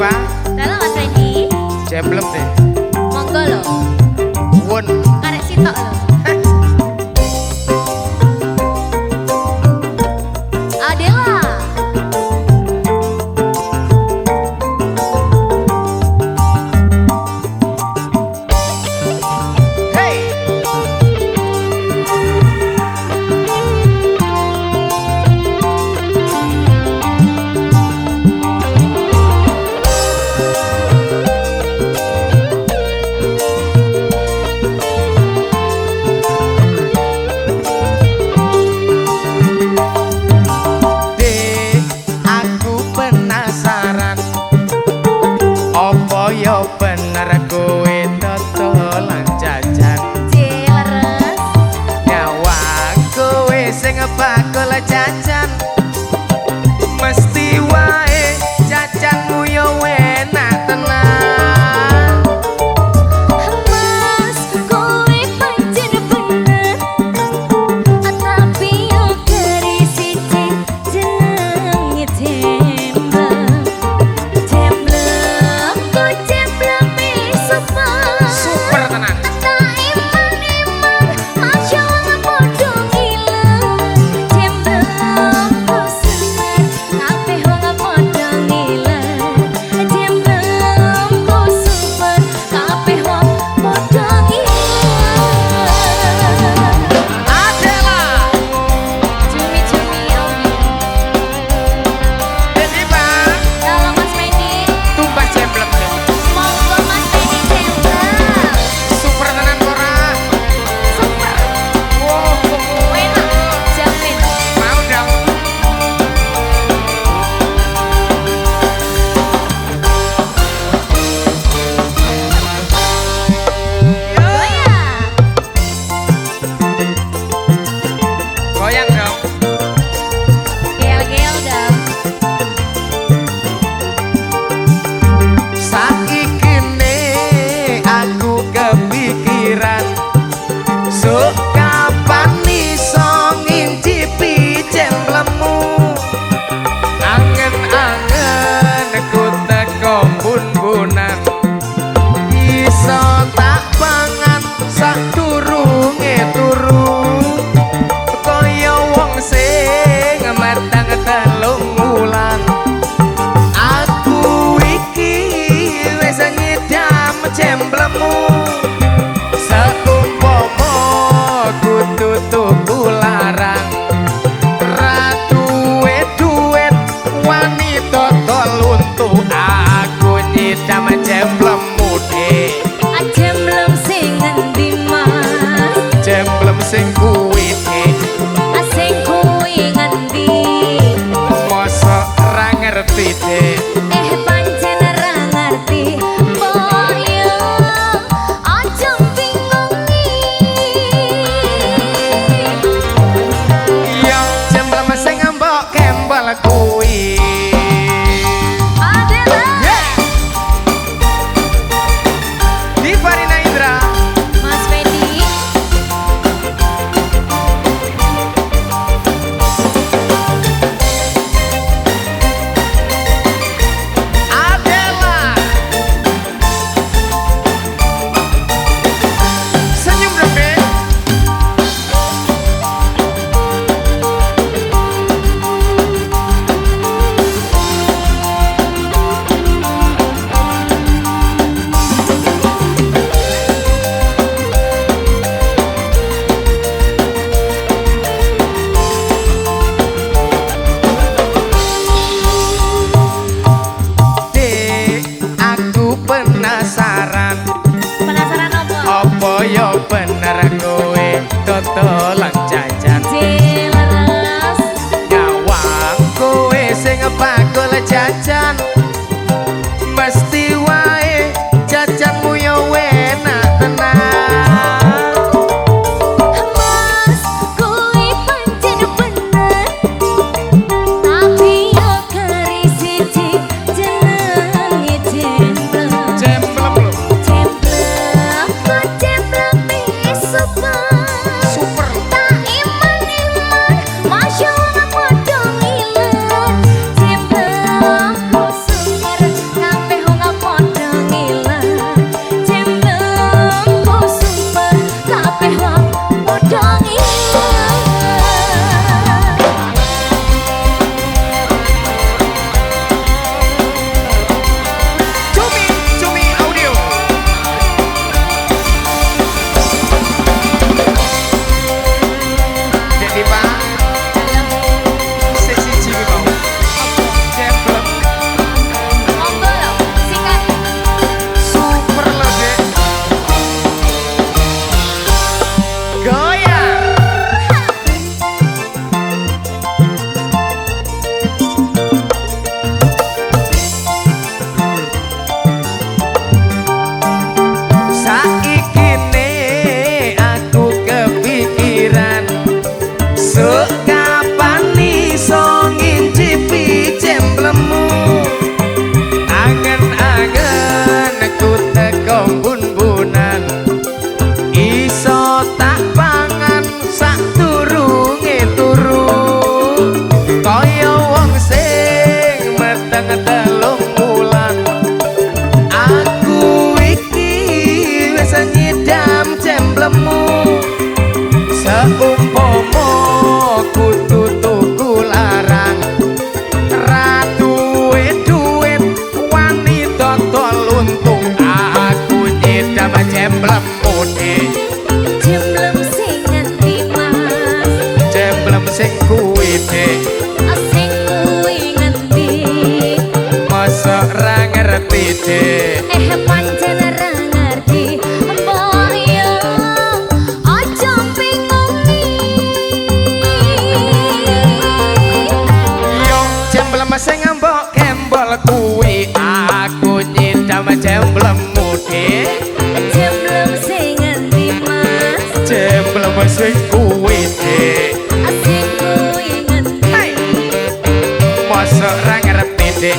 Diva Dalam Mas ini? Jeblok deh. Monggo lo sem cura. Jemblemu seumpama kudu tuku larang. Ratu duit wani dodol untung aku nyedam jemblemu de Jemblem sing ngendi mas. Jemblem sing kuwi de Sing kuwi ngendi masa ra ngerti de Eh sweet kuwite asik kuwi ngendi hey. masa ra ngarep pendek